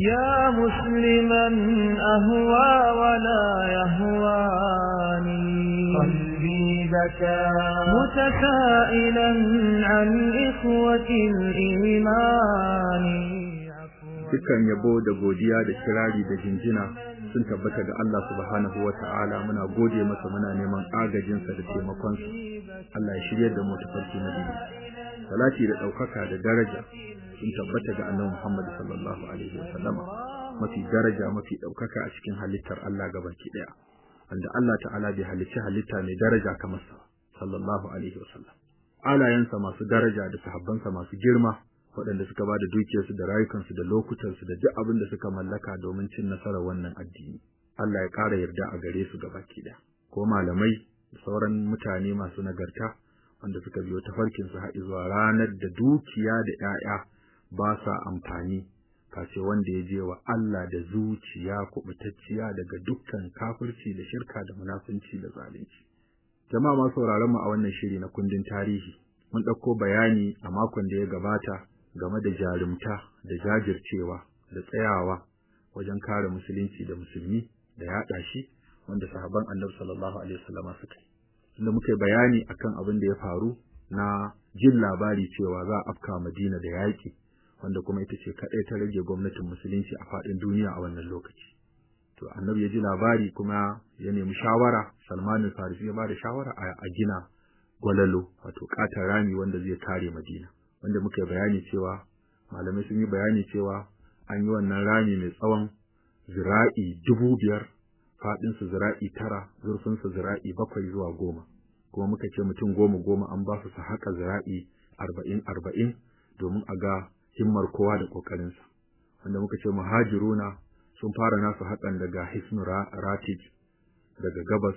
يا مسلما أهوى ولا يهواني قلبي بكى متسائلا عن إخوة الإيمان dukkan yabo da godiya da kirari da jinjina sun tabbata ga Allah subhanahu wa ta'ala muna gode masa muna neman agajinsa da taimakonsa Allah ya shiryar da mu tafarki na biyu salati da ɗaukaka da daraja sun tabbata ga annabi Muhammad sallallahu alaihi wa sallama mafi daraja mafi ɗaukaka a cikin halittar Allah gabaki ɗaya wanda Allah ta'ala bai halicci halitta mai daraja kamar sa sallallahu alaihi wa sallam alayansa masu daraja da sahabbansa masu girma waɗanda suka ba da dukiyarsu da rayukansu da lokutansu da duk abin da suka mallaka domin cin nasarar wannan addini. Allah ya ƙara yarda a gare su gabaki ɗaya. Ko malamai da sauran mutane masu nagarta wanda suka biyo tafarkin su haɗi zuwa ranar da dukiya da ƴaƴa ba sa amfani. Face wanda ya je wa Allah da zuciya kuɓutacciya daga dukkan kafirci da shirka da munafunci da zalunci. Jama'a masu sauraron mu a wannan shiri na kundin tarihi mun ɗauko bayani a makon da ya gabata game da jarumta da jajircewa da tsayawa wajen kare musulunci da musulmi da yaɗa shi wanda sahabban Annabi sallallahu alaihi wasallama suka yi. Inda muka bayani akan abin da ya faru na jin labari cewa za a afka Madina da yaƙi. Wanda kuma ita ce kaɗai ta rage gwamnatin musulunci a faɗin duniya a wannan lokaci. To Annabi ya ji labari kuma ya nemi shawara Salman al-Farisi ya ba da shawara a gina gwalalo wato ƙatar rami wanda zai kare Madina. Wanda muka yi bayani cewa malamai sun yi bayani cewa an yi wannan rami mai tsawon zira'i dubu biyar faɗinsu zira'i tara zurfinsu zira'i bakwai zuwa goma. Kuma muka ce mutum goma goma an ba su su haƙa zira'i arba'in arba'in domin a ga himmar kowa da ƙoƙarinsa. Wanda muka ce muhajiruna sun fara nasu haƙan daga hisnu ratij daga gabas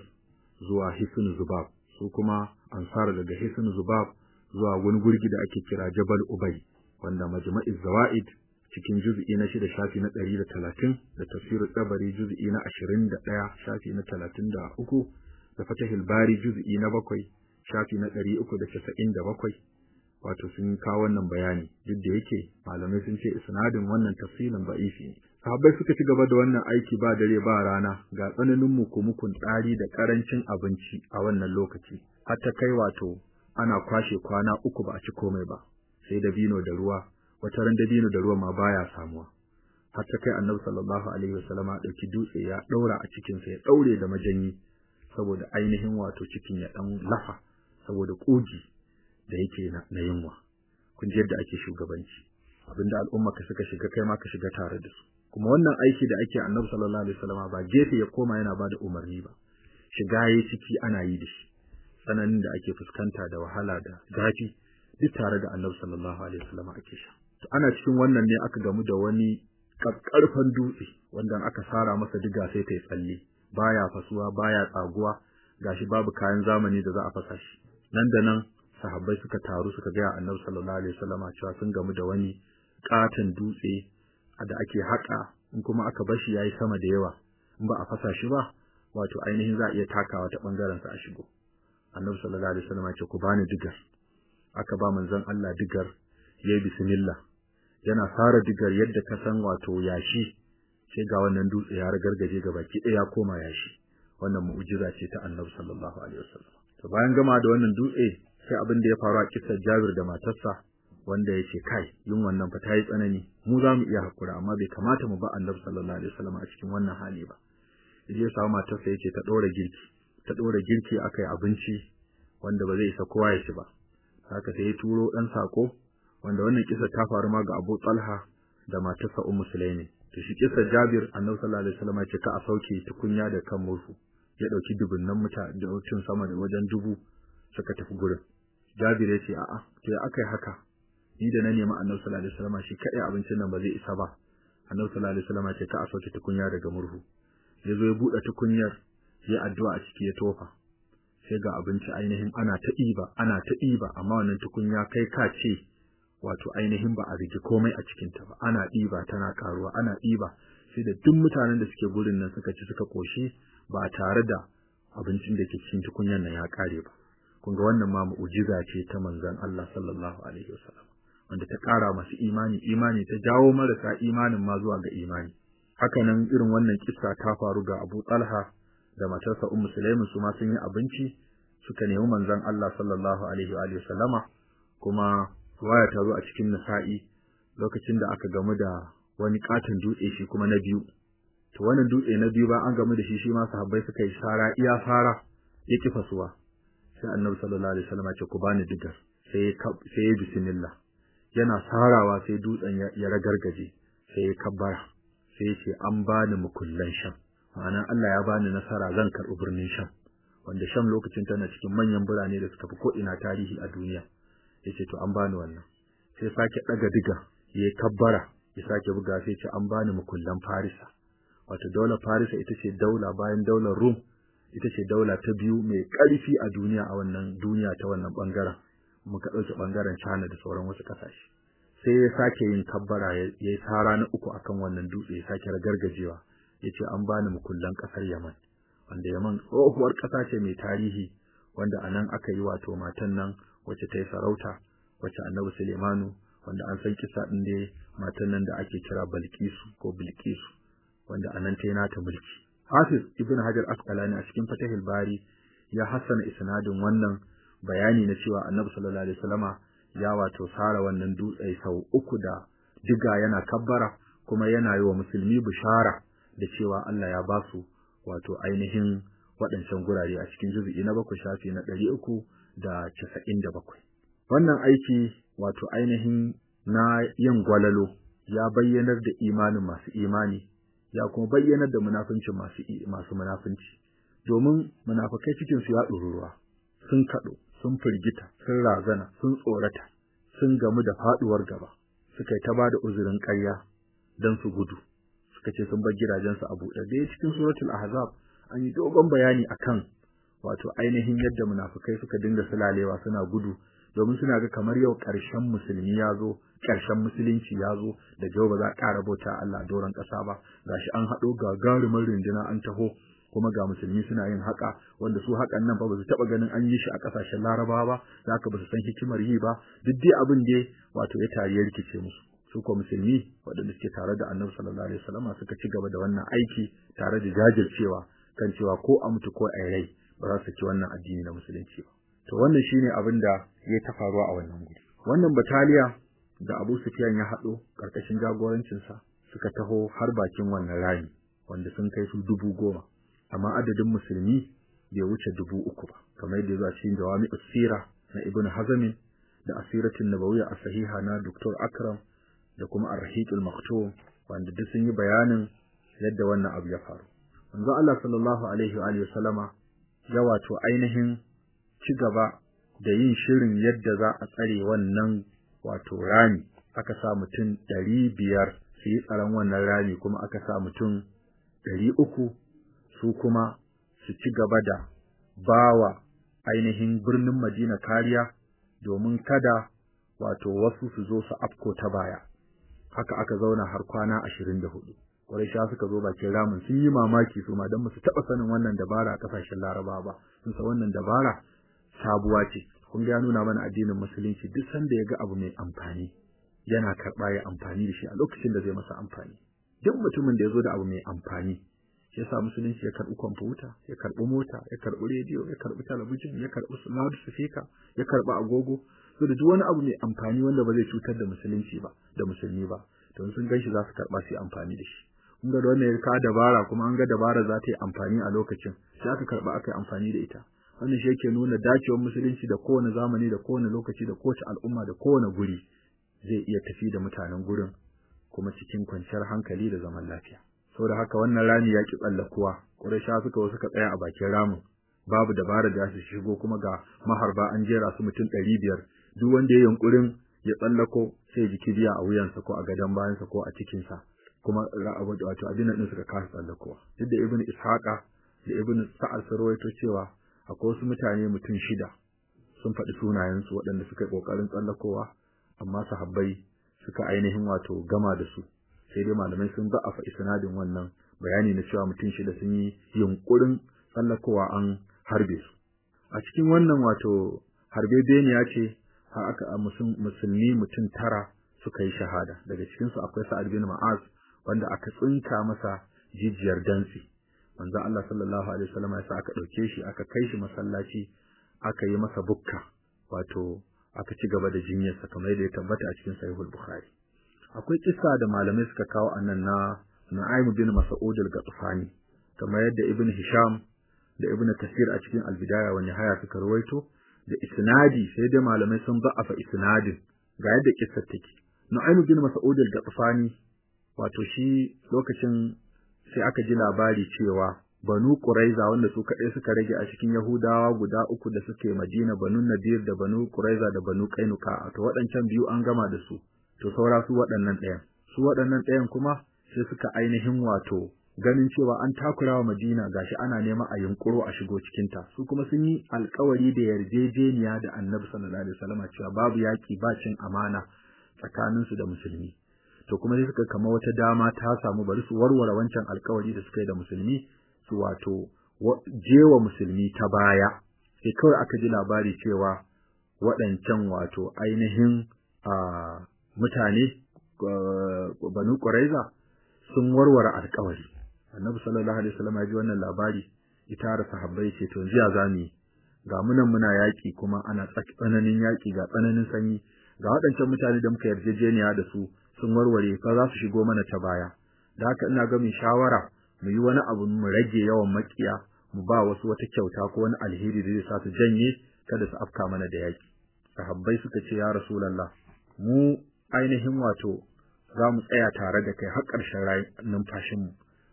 zuwa hisnu zubab. Su kuma ansar daga hisnu zubab zuwa wani gurgi da ake kira Jabal Ubay wanda Majma'iz Zawaid cikin juz'i na shida shafi na ɗari da talatin da tafsir tsabari juz'i na ashirin da ɗaya shafi na talatin da fatahil bari juz'i na bakwai shafi na ɗari uku da casa'in da bakwai wato sun kawo wannan bayani. Duk da yake malamai sun ce isnadin wannan tafsirin ba'ifi ne. Sahabbai suka ci gaba da wannan aiki ba dare ba rana ga tsananin mukumukun tsari da ƙarancin abinci a wannan lokaci. Har ta kai wato ana kwashe kwana uku ba a ci komai ba sai dabino da ruwa. Wata ran dabino da ruwa ma baya samuwa. Har ta kai annabi sallallahu alaihi wasallama ɗauki dutse ya daura a cikin sa ya daure da majanyi saboda ainihin wato cikin ya dan lafa saboda kogi da yake na, yunwa. Kun ji yadda ake shugabanci. Abinda al'umma ka suka shiga kai ma ka shiga tare da su. Kuma wannan aiki da ake annabi sallallahu alaihi wasallama ba gefe ya koma yana ba da umarni ba. Shiga yayi ciki ana yi da shi. Tsananin da ake fuskanta da wahala da zafi duk tare da Annabi sallallahu alaihi wasallam ake sha. To ana cikin wannan ne aka gamu da wani kakkarfan dutse wanda aka sara masa diga sai ta yi tsalle. Baya fasuwa baya tsaguwa. Gashi babu kayan zamani da za a fasa shi. Nan da nan sahabbai suka taru suka ga Annabi sallallahu alaihi wasallam cewa sun gamu da wani katon dutse da ake haƙa in kuma aka bar shi yayi sama da yawa in ba a fasa shi ba wato ainihin za a iya takawa ta ɓangaren sa a shigo. Annabi sallallahu alaihi wasallam ya ce ku bani digar. Aka ba manzon Allah digar yayi bismillah. Yana fara digar yadda ka san wato yashi sai ga wannan dutse ya ragargaje ga baki ɗaya koma yashi. Wannan mu'jiza ce ta annabi sallallahu alaihi wasallam. To bayan gama da wannan dutse sai abin da ya faru a kissar Jabir da matarsa wanda ya ce kai yin wannan fa tayi tsanani. Mu za mu iya hakura amma bai kamata mu ba annabi sallallahu alaihi wasallam a cikin wannan hali ba. Yaje ya samu matarsa ya ce ta ɗora girki. Ta ɗora girki aka yi abinci wanda ba zai isa kowa ya ci ba. Haka sai ya turo ɗan sako wanda wannan kisa ta faru ma ga Abu Talha da matarsa Ummu Sulaimi. To shi kisa Jabir Annabi sallallahu alaihi wasallam ya ce ka a sauke tukunya da kan murfu ya ɗauki dubunnan mutane da sama da wajen dubu suka tafi gurin. Jabir ya ce a'a to ya akai haka? Ni da na nemi Annabi sallallahu alaihi wasallam shi kadai abincin nan ba zai isa ba. Annabi sallallahu alaihi wasallam ce ka a sauke tukunya daga murhu. Ya zo ya buɗe tukunyar ya addu'a a ciki ya tofa. Sai ga abinci ainihin ana ta ɗiba ana ta ɗiba amma wannan tukunya kai ka ce wato ainihin ba a rige komai a cikin ta ba. Ana ɗiba tana karuwa ana ɗiba. Sai da duk mutanen da suke gurin nan suka ci suka koshi ba tare da abincin da ke cikin tukunyar nan ya kare ba. Kun ga wannan ma mu'jiza ce ta manzon Allah sallallahu alaihi wasallam wanda ta ƙara masu imani imani ta jawo marasa imanin ma zuwa ga imani. Hakanan irin wannan kissa ta faru ga Abu Talha da matarsa Ummu Sulaim su ma sun yi abinci suka nemi manzon Allah sallallahu alaihi wa alihi sallama kuma waya ta zo a cikin Nasa'i lokacin da aka gamu da wani katon dutse shi kuma na biyu. To wannan dutse na biyu ba an gamu da shi shi ma sahabbai suka yi sara iya fara ya kifa suwa sai Annabi sallallahu alaihi wasallam ya ce ku bani digar. Sai sai ya bismillah. Yana sarawa sai dutsen ya ragargaje sai ya kabbara. Sai ya ce an bani mukullan sham. Ma'ana Allah ya bani nasara zan karɓi birnin sham. Wanda sham lokacin tana cikin manyan birane da suka fi ko ina tarihi a duniya. Yace to an bani wannan. Sai sake daga diga yayi kabbara ya sake buga sai ce an bani mukullan farisa. Wato daular farisa ita ce daula bayan daular rum ita ce daula ta biyu mai ƙarfi a duniya a wannan duniya ta wannan ɓangaren muka ɗauke ɓangaren China da sauran wasu ƙasashe. Sai ya sake yin kabbara ya yi tara na uku akan wannan dutse ya sake ragargajewa ya ce an bani mukullan ƙasar Yaman. Wanda Yaman tsohuwar ƙasa ce mai tarihi wanda a nan aka yi wato matan nan wacce ta yi sarauta wacce Annabi Sulemanu wanda an san kisa ɗin da matan nan da ake kira Balkisu ko Bilkisu wanda a nan ta yi nata mulki. Hafiz Ibn Hajar Asqalani a cikin Fatahil Bari ya hassana isnadin wannan bayani na cewa Annabi sallallahu alaihi wasallama ya wato sara wannan dutse sau uku da diga yana kabbara kuma yana yi wa musulmi bishara da cewa Allah ya ba su wato ainihin waɗancan gurare a cikin juzu'i na bakwai shafi na ɗari uku da casa'in da bakwai. Wannan aiki wato ainihin na yin gwalalo ya bayyanar da imanin masu imani ya kuma bayyanar da munafincin masu masu munafinci domin munafikai cikin su ya ɗururuwa sun kaɗo sun firgita sun razana sun tsorata sun gamu da faduwar gaba. Suka yi ta ba da uzurin ƙarya dan su gudu. Suka ce sun bar gidajensu a buɗe. Dai cikin suratul ahzab an yi dogon bayani akan wato ainihin yadda munafikai suka dinga sulalewa suna gudu domin suna ga kamar yau ƙarshen musulmi ya zo ƙarshen musulunci ya zo da jau ba za a ƙara bauta Allah doron ƙasa ba. Gashi an haɗo gagarumin runduna an taho kuma ga musulmi suna yin haka wanda su hakan nan ba su taba ganin an yi shi a ƙasashen Larabawa ba zaka ba su san hikimar yi ba. Duk dai abin da wato ya tare rikice musu. Su ko musulmi waɗanda suke tare da Annabi sallallahu alaihi wasallam suka ci gaba da wannan aiki tare da jajircewa kan cewa ko a mutu ko a rai ba za su ci wannan addini na musulunci ba. To wannan shine abin da ya ta faruwa a wannan guri wannan bataliya da Abu Sufyan ya haɗo ƙarƙashin jagorancinsa suka taho har bakin wannan rami wanda sun kai su dubu goma amma adadin musulmi bai wuce dubu uku ba kamar yadda zuwa cikin jawami asira na ibn hazm da asiratin nabawiyya a sahiha na Dr. Akram da kuma ar-rahiqul maktum wanda duk sun yi bayanin yadda wannan abu ya faru manzo Allah sallallahu alaihi wa alihi wasallama ya wato ainihin ci gaba da yin shirin yadda za a tsare wannan wato rami. Aka sa mutum ɗari biyar su yi tsaron wannan rami kuma aka sa mutum ɗari uku su kuma su ci gaba da bawa ainihin birnin Madina kariya domin kada wato wasu su zo su afko ta baya. Haka aka zauna har kwana 24 Quraisha suka zo bakin ramin sun yi mamaki su ma dan musu taba sanin wannan dabara a ƙasashen Laraba ba. Sun san wannan dabara sabuwa ce. Kun ga ya nuna mana addinin musulunci duk sanda ya ga abu mai amfani yana karɓa ya amfani da shi a lokacin da zai masa amfani. Duk mutumin da ya zo da abu mai amfani shi yasa musulunci ya karɓi kwamfuta ya karɓi mota ya karɓi rediyo ya karɓi talabijin ya karɓi loudspeaker ya karɓi agogo. So da duk wani abu mai amfani wanda ba zai cutar da musulunci ba da musulmi ba to sun gan shi za su karɓa su yi amfani da shi. Kun ga wannan ya ka dabara kuma an ga dabara za ta yi amfani a lokacin sai aka karɓa aka yi amfani da ita. Wannan shi yake nuna dacewar musulunci da kowane zamani da kowane lokaci da kowace al'umma da kowane guri zai iya tafi da mutanen gurin kuma cikin kwanciyar hankali da zaman lafiya. Saboda haka wannan rami ya ki tsallakuwa. Quraysha suka wasu suka tsaya a bakin ramin. Babu dabara da su shigo kuma ga maharba an jera su mutum ɗari biyar. Duk wanda ya yunkurin ya tsallako sai ji kibiya a wuyansa ko a gadon bayansa ko a cikinsa. Kuma wato abin nan suka kasa tsallakowa. Duk da ibnu ishaqa da ibnu sa'ad sun rawaito cewa akwai wasu mutane mutum shida sun faɗi sunayensu waɗanda suka yi ƙoƙarin tsallakowa amma sahabbai suka ainihin wato gama da su. Sai dai malamai sun fa isnadin wannan bayani na cewa mutum shida sun yi yunkurin tsallakowa an harbe su. A cikin wannan wato harbe beniya ce har aka musulmi mutum tara suka yi shahada. Daga cikin su akwai Sa'ad bin Ma'az wanda aka tsinka masa jijiyar dansi manzo Allah sallallahu alaihi wasallam ya sa aka ɗauke shi aka kai shi masallaci aka yi masa bukka wato aka ci gaba da jinyarsa kamar yadda ya tabbata a cikin sahihul bukhari akwai kissa da malamai suka kawo annan na Nu'aym bin Mas'ud al-Ghatfani kamar yadda Ibn Hisham da Ibn Kasir a cikin Al-Bidaya wa Nihaya suka rawaito da isnadi sai dai malamai sun ba'afa isnadin ga yadda kissar take. Nu'aym bin Mas'ud al-Ghatfani wato shi lokacin sai aka ji labari cewa Banu Quraiza wanda su kaɗai suka rage a cikin Yahudawa guda uku da suke Madina Banu Nadir da Banu Quraiza da Banu Kainuka to waɗancan biyu an gama da su to saura su waɗannan ɗayan. Su waɗannan ɗayan kuma sai suka ainihin wato ganin cewa an takura wa Madina gashi ana nema a yunkuro a shigo cikin ta su kuma sun yi alkawari da yarjejeniya da Annabi sallallahu alaihi wasallam cewa babu yaki ba cin amana tsakanin su da musulmi. To kuma sai suka kama wata dama ta samu bari su warware wancan alkawari da suka yi da musulmi su wato jewa musulmi ta baya. Sai kawai aka ji labari cewa waɗancan wato ainihin mutane banu Quraiza sun warware alƙawari Annabi sallallahu alaihi wasallam ya ji wannan labari ita da sahabbai ce to jiya za mu ga munan muna yaki kuma ana tsananin yaki ga tsananin sanyi. Ga waɗancan mutane da muka yarjejeniya da su sun warware fa za su shigo mana ta baya. Da haka ina ga mu shawara mu yi wani abu mu rage yawan makiya mu ba wasu wata kyauta ko wani alheri da zai sa su janye kada su afka mana da yaki. Sahabbai suka ce ya rasulullah mu ainihin wato za mu tsaya tare da kai har ƙarshen numfashin mu.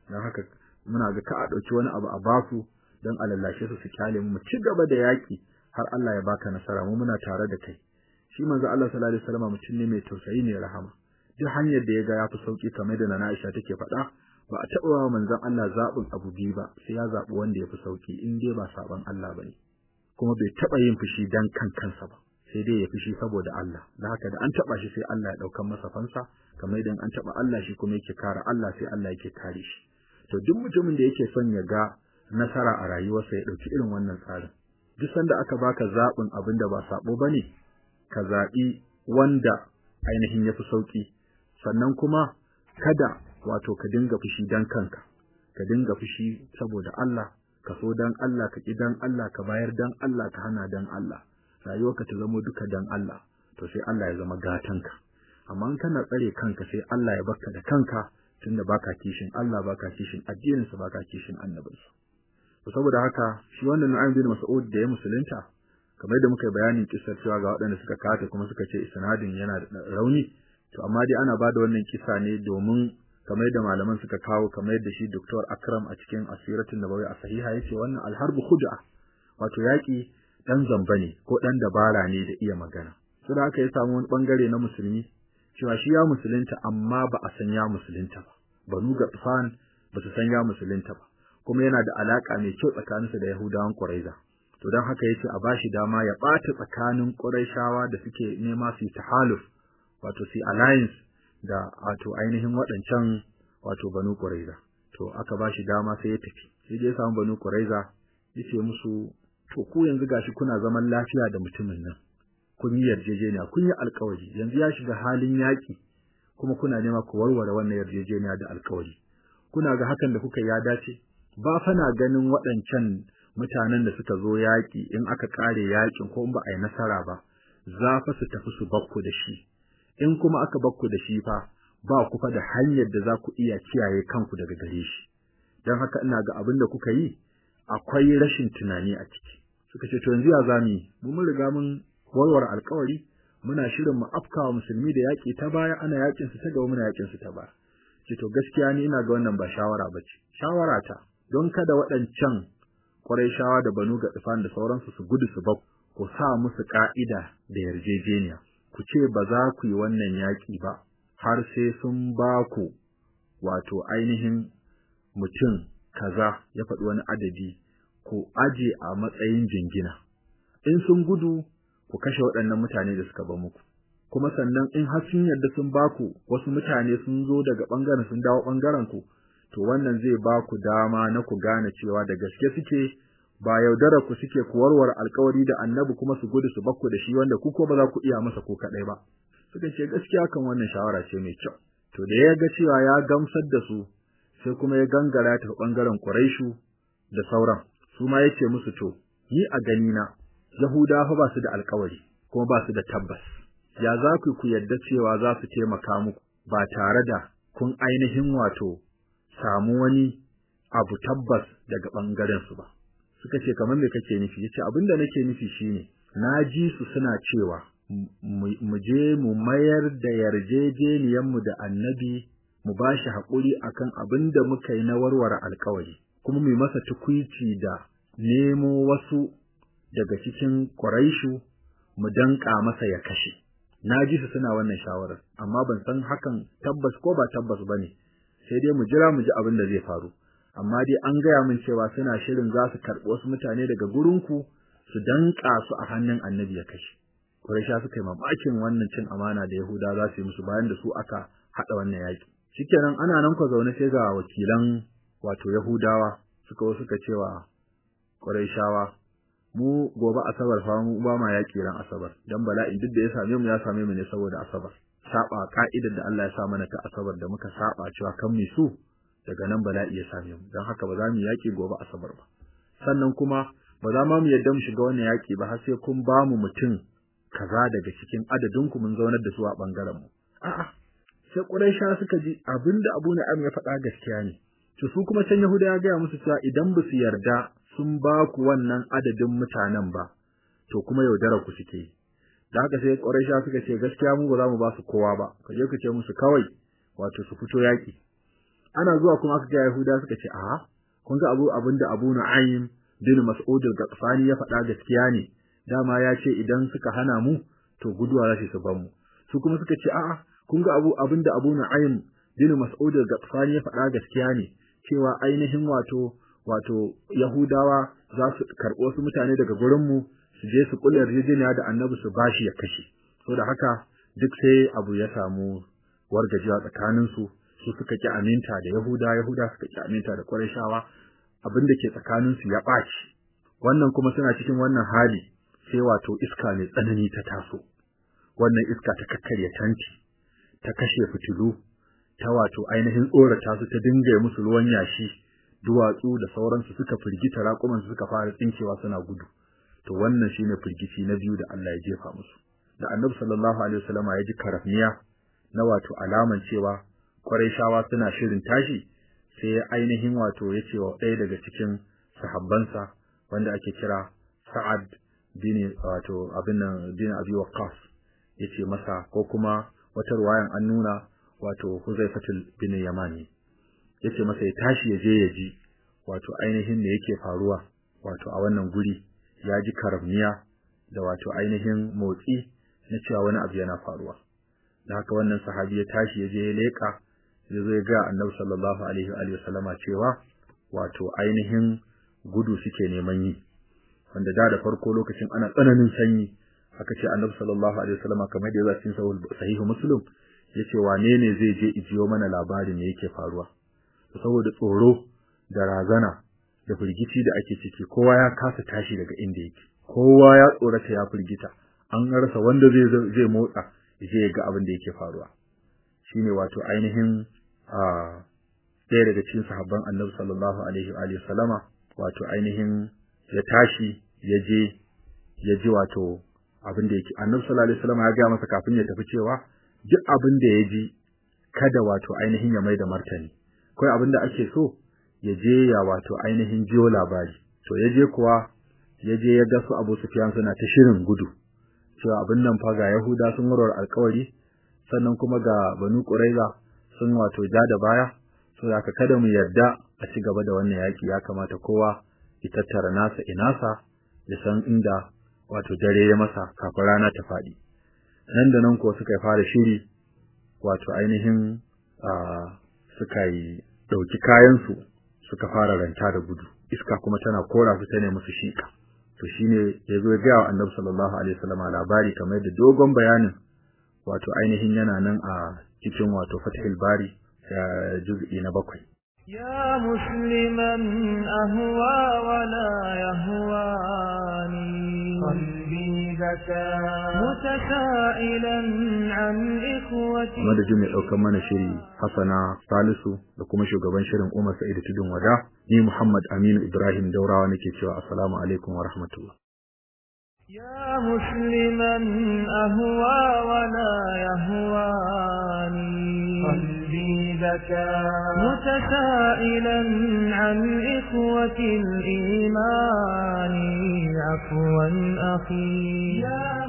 Don haka muna ga ka a ɗauki wani abu a ba su don a lallashe su su ƙyale mu ci gaba da yaki har Allah ya baka nasara. Mu muna tare da kai. Shi manzo Allah sallallahu alaihi wasallam mutum ne mai tausayi ne rahama. Duk hanyar da ya ga ya fi sauƙi kamar da Nana Aisha take faɗa ba a taɓa wa manzon Allah zaɓin abu biyu ba sai ya zaɓi wanda ya fi sauƙi in dai ba saɓon Allah ba ne. Kuma bai taɓa yin fushi dan kan kansa ba sai dai ya fushi saboda Allah. Da haka da an taɓa shi sai Allah ya ɗaukan masa fansa kamar idan an taɓa Allah shi kuma yake kare Allah sai Allah yake kare shi. To duk mutumin da yake son ya ga nasara a rayuwarsa ya ɗauki irin wannan tsarin. Duk sanda aka baka zaɓin abin da ba saɓo ba ne ka zaɓi wanda ainihin ya fi sauƙi sannan kuma kada wato ka dinga fushi dan kanka. Ka dinga fushi saboda Allah ka so dan Allah ka ki dan Allah ka bayar dan Allah ka hana dan Allah. Rayuwarka ta zama duka dan Allah to sai Allah ya zama gatanka. Amma in kana tsare kanka sai Allah ya barka da kanka tunda baka kishin Allah baka kishin addinin sa baka kishin annabinsa. Saboda haka shi wannan Nu'aym bin Mas'ud da ya musulunta kamar da muka yi bayanin kissar cewa ga waɗanda suka kata kuma suka ce isnadin yana da rauni to amma dai ana ba da wannan kisa ne domin kamar da malaman suka kawo kamar da shi Dr. Akram a cikin Asiratul Nabawi a sahiha ya ce wannan alharbu khud'a wato yaki dan zamba ne ko dan dabara ne da iya magana. Sai haka ya samu wani ɓangare na musulmi cewa shi ya musulunta amma ba a san ya musulunta ba. Banu Gatfan ba su san ya musulunta ba. Kuma yana da alaka mai kyau tsakaninsa da Yahudawan Quraiza to dan haka ya ce a bashi dama ya bata tsakanin Quraishawa da suke nema su tahaluf wato su alliance da wato ainihin waɗancan wato Banu Quraiza to aka bashi dama sai ya tafi. Sai dai ya samu Banu Quraiza ya ce musu to ku yanzu gashi kuna zaman lafiya da mutumin nan. Kun yi yarjejeniya kun yi alƙawari yanzu ya shiga halin yaƙi kuma kuna nema ku warware wannan yarjejeniya da alƙawari kuna ga hakan da kuka ya dace? Ba fa na ganin waɗancan mutanen da suka zo yaƙi in aka ƙare yaƙin ko in ba a yi nasara ba za fa su tafi su bakku da shi. In kuma aka bakku da shi fa ba ku fa da hanyar da za ku iya kiyaye kanku daga gare shi. Don haka ina ga abin da kuka yi akwai rashin tunani a ciki. Suka ce to yanzu ya za mu mu mun riga mun warware alkawari muna shirin mu afkawa musulmi da yaƙi ta baya ana yaƙin su ta gaba muna yaƙin su ta baya. Ce to gaskiya ni ina ga wannan ba shawara bace shawara ta don kada waɗancan shawa da Banu Gatsifan da sauransu su gudu su bak ku sa musu ka'ida da yarjejeniya. Ku ce ba za ku yi wannan yaƙi ba har sai sun ba ku wato ainihin mutum kaza ya faɗi wani adadi ku aje a matsayin jingina. In sun gudu ku kashe waɗannan mutane da suka ba muku. Kuma sannan in har sun yarda sun ba ku wasu mutane sun zo daga ɓangaren sun dawo ɓangaren ku to wannan zai ba ku dama na ku gane cewa da gaske suke ba yaudara ku suke ku warware alkawari da annabi kuma su gudu su bakku da shi wanda ku ko ba za ku iya masa ko kadai ba. Suka ce gaskiya kan wannan shawara ce mai kyau. To da ya ga cewa ya gamsar da su sai kuma ya gangara ta ɓangaren Quraishu da sauran. Su ma ya ce musu to ni a gani na Yahuda fa ba su da alkawari kuma ba su da tabbas. Ya za ku ku yadda cewa za su taimaka muku ba tare da kun ainihin wato samu wani abu tabbas daga ɓangaren su ba? Suka ce kamar me kake nufi? Yace abin da nake nufi shine na ji su suna cewa mu je mu mayar da yarjejeniyar mu da annabi mu bashi haƙuri akan abin da muka yi na warware alkawari kuma mu masa tukuici da nemo wasu daga cikin Quraishu mu danka masa ya kashe. Na ji su suna wannan shawarar amma ban san hakan tabbas ko ba tabbas ba ne sai dai mu jira mu ji abin da zai faru. Amma dai an gaya min cewa suna shirin za su karɓi wasu mutane daga gurinku su danka su a hannun annabi ya kashe. Quraisha suka yi mamakin wannan cin amana da Yahuda za su yi musu bayan da su aka haɗa wannan yaƙi. Shikenan ana nan ko zaune sai ga wakilan wato Yahudawa suka suka cewa Quraishawa mu gobe asabar fa mu ba ma yaki ran asabar. Dan bala'in duk da ya same mu ya same mu ne saboda asabar. Saba ka'idar da Allah ya sa mana ta asabar da muka saba cewa kan mu su daga nan bala'i ya same mu. Dan haka ba za mu yaki gobe asabar ba. Sannan kuma ba za ma mu yadda mu shiga wannan yaki ba har sai kun ba mu mutum kaza daga cikin adadin ku mun zaunar da su a ɓangaren mu. A'a sai Quraisha suka ji abin da Abu Na'am ya faɗa gaskiya ne. To su kuma can Yahuda ya gaya musu cewa idan ba su yarda sun ba ku wannan adadin mutanen ba to kuma yaudara ku suke da haka sai Quraisha suka ce gaskiya mu ba za mu ba su kowa ba. Ka je ku ce musu kawai wato su fito yaki ana zuwa kuma aka ga Yahuda suka ce a kun ga abu abin da Abu Nu'aym bin Mas'ud al-Ghatfani ya faɗa gaskiya ne. Dama ya ce idan suka hana mu to guduwa za su bar mu. Su kuma suka ce a'a kun ga abu abin da Abu Nu'aym bin Mas'ud al-Ghatfani ya faɗa gaskiya ne. Cewa ainihin wato wato Yahudawa za su karɓo su mutane daga gurin mu su je su kula yarjejeniya da Annabi su bashi ya kashe. Saboda haka duk sai abu ya samu wargajiya tsakanin su su suka ki aminta da Yahuda Yahuda suka ki aminta da Qurayshawa abin da ke tsakanin su ya ɓaci. Wannan kuma suna cikin wannan hali sai wato iska mai tsanani ta taso. Wannan iska ta kakkarya tanti ta kashe fitilu ta wato ainihin tsorata su ta dinga musu ruwan yashi duwatsu da sauransu suka firgita raƙuman su suka fara tsinkewa suna gudu. To wannan shine firgici na biyu da Allah ya jefa musu. Da Annabi sallallahu alaihi wasallama ya ji karafniya na wato alaman cewa Qurayshawa suna shirin tashi sai ainihin wato ya ce wa ɗaya daga cikin sahabbansa wanda ake kira Sa'ad bin wato abin nan bin Abi Waqqas ya ce masa ko kuma wata ruwayan an nuna wato Huzaifatul bin Yamani. Yace masa ya tashi ya je ya ji wato ainihin me yake faruwa wato a wannan guri ya ji karamniya da wato ainihin motsi na cewa wani abu yana faruwa. Da haka wannan sahabi ya tashi ya je ya leka ya zo ya ga Annabi sallallahu alaihi wa alihi wasallama cewa wato ainihin gudu suke neman yi. Wanda da da farko lokacin ana tsananin sanyi aka ce Annabi sallallahu alaihi wasallama kamar da ya cikin sahihu Muslim ya ce wane ne zai je ijiyo mana labarin me yake faruwa? Saboda tsoro da razana da firgici da ake ciki kowa ya kasa tashi daga inda yake. Kowa ya tsorata ya firgita. An rasa wanda zai zai motsa ya ga abin da yake faruwa. Shine wato ainihin a ɗaya daga cikin sahabban Annabi sallallahu alaihi wa alihi sallama wato ainihin ya tashi ya je ya ji wato abin da yake Annabi sallallahu alaihi wasallama ya ga masa kafin ya tafi cewa duk abin da ya ji kada wato ainihin ya mai da martani. Kai abin da ake so ya je ya wato ainihin jiyo labari. To ya je kuwa ya je ya ga su Abu Sufyan suna ta shirin gudu. Cewa abin nan fa ga Yahuda sun warware alƙawari sannan kuma ga Banu Quraiza sun wato ja da baya. So da kada mu yarda a ci gaba da wannan yaki. Ya kamata kowa ya tattara nasa inasa ya san inda wato dare ya masa kafin rana ta faɗi. Nan da nan ko suka fara shiri wato ainihin suka yi ɗauki kayansu suka fara ranta da gudu. Iska kuma tana kora su ta ne musu shika to shine ya zo ya ga wa annabi sallallahu alaihi wasallam labari kamar da dogon bayanin wato ainihin yana nan a cikin wato Fathul Bari eh, juz'i na bakwai. Ya musliman ahwa wa la yahwani qalbi zaka mutasailan an ikhwati. Madajin mai ɗaukar mana shiri Hassana Salisu da kuma shugaban shirin Umar Sa'id Tudun Wada ni Muhammad Aminu Ibrahim Daurawa nake cewa asalamu alaikum wa rahmatullah. يا مسلما أهوى ولا يهواني. قلبي بكى متسائلا عن إخوة الإيمان. عفوا أخي. يا